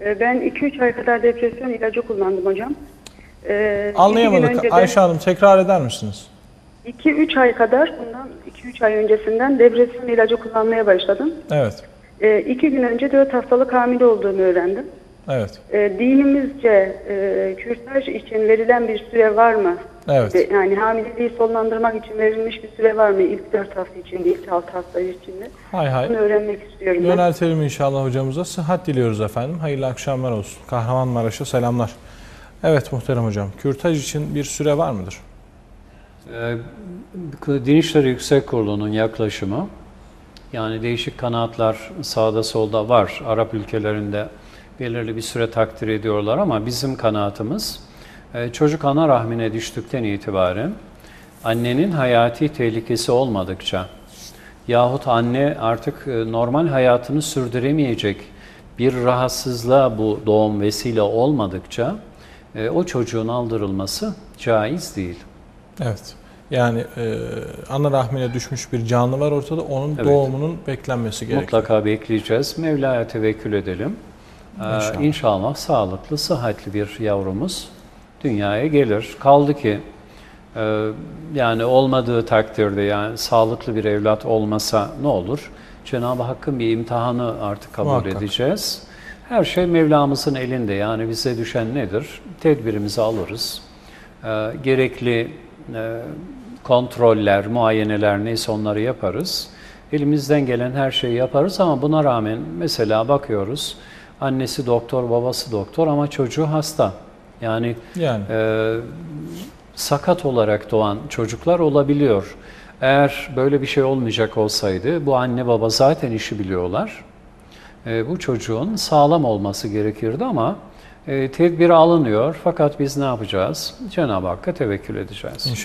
Ee, Ben 2-3 ay kadar depresyon ilacı kullandım hocam. Gün Anlayamadık. de- Ayşe Hanım tekrar eder misiniz? 2-3 ay kadar bundan 2-3 ay öncesinden depresyon ilacı kullanmaya başladım. Evet. İki gün önce 4 haftalık hamile olduğumu öğrendim. Evet. Ee, dinimizce e, kürtaj için verilen bir süre var mı? Evet. Ve Yani hamileliği sonlandırmak için verilmiş bir süre var mı? İlk 4 hafta içinde, ilk 6 hafta içinde. Hay hay. Bunu öğrenmek istiyorum ben. Yöneltelim inşallah hocamıza. Sıhhat diliyoruz efendim. Hayırlı akşamlar olsun. Kahramanmaraş'a selamlar. Evet muhterem hocam. Kürtaj için bir süre var mıdır? Ee, Din İşleri Yüksek Kurulu'nun yaklaşımı, yani değişik kanaatlar sağda solda var. Arap ülkelerinde belirli bir süre takdir ediyorlar ama bizim kanaatimiz e, çocuk ana rahmine düştükten itibaren annenin hayati tehlikesi olmadıkça yahut anne artık e, normal hayatını sürdüremeyecek bir rahatsızlığa bu doğum vesile olmadıkça e, o çocuğun aldırılması caiz değil. Evet. Yani e, ana rahmine düşmüş bir canlı var ortada. Onun Evet. doğumunun beklenmesi gerekiyor. Mutlaka bekleyeceğiz. Mevla'ya tevekkül edelim. Ee, İnşallah. İnşallah sağlıklı, sıhhatli bir yavrumuz dünyaya gelir. Kaldı ki e, yani olmadığı takdirde yani sağlıklı bir evlat olmasa ne olur? Cenab-ı Hakk'ın bir imtihanı artık kabul Muhakkak. edeceğiz. Her şey Mevlamızın elinde. Yani bize düşen nedir? Tedbirimizi alırız. Ee, gerekli e, kontroller, muayeneler neyse onları yaparız. Elimizden gelen her şeyi yaparız ama buna rağmen mesela bakıyoruz annesi doktor, babası doktor ama çocuğu hasta. Yani Yani e, sakat olarak doğan çocuklar olabiliyor. Eğer böyle bir şey olmayacak olsaydı bu anne baba zaten işi biliyorlar. E, bu çocuğun sağlam olması gerekirdi ama e, tedbir alınıyor. Fakat biz ne yapacağız? Cenab-ı Hakk'a tevekkül edeceğiz. inşallah.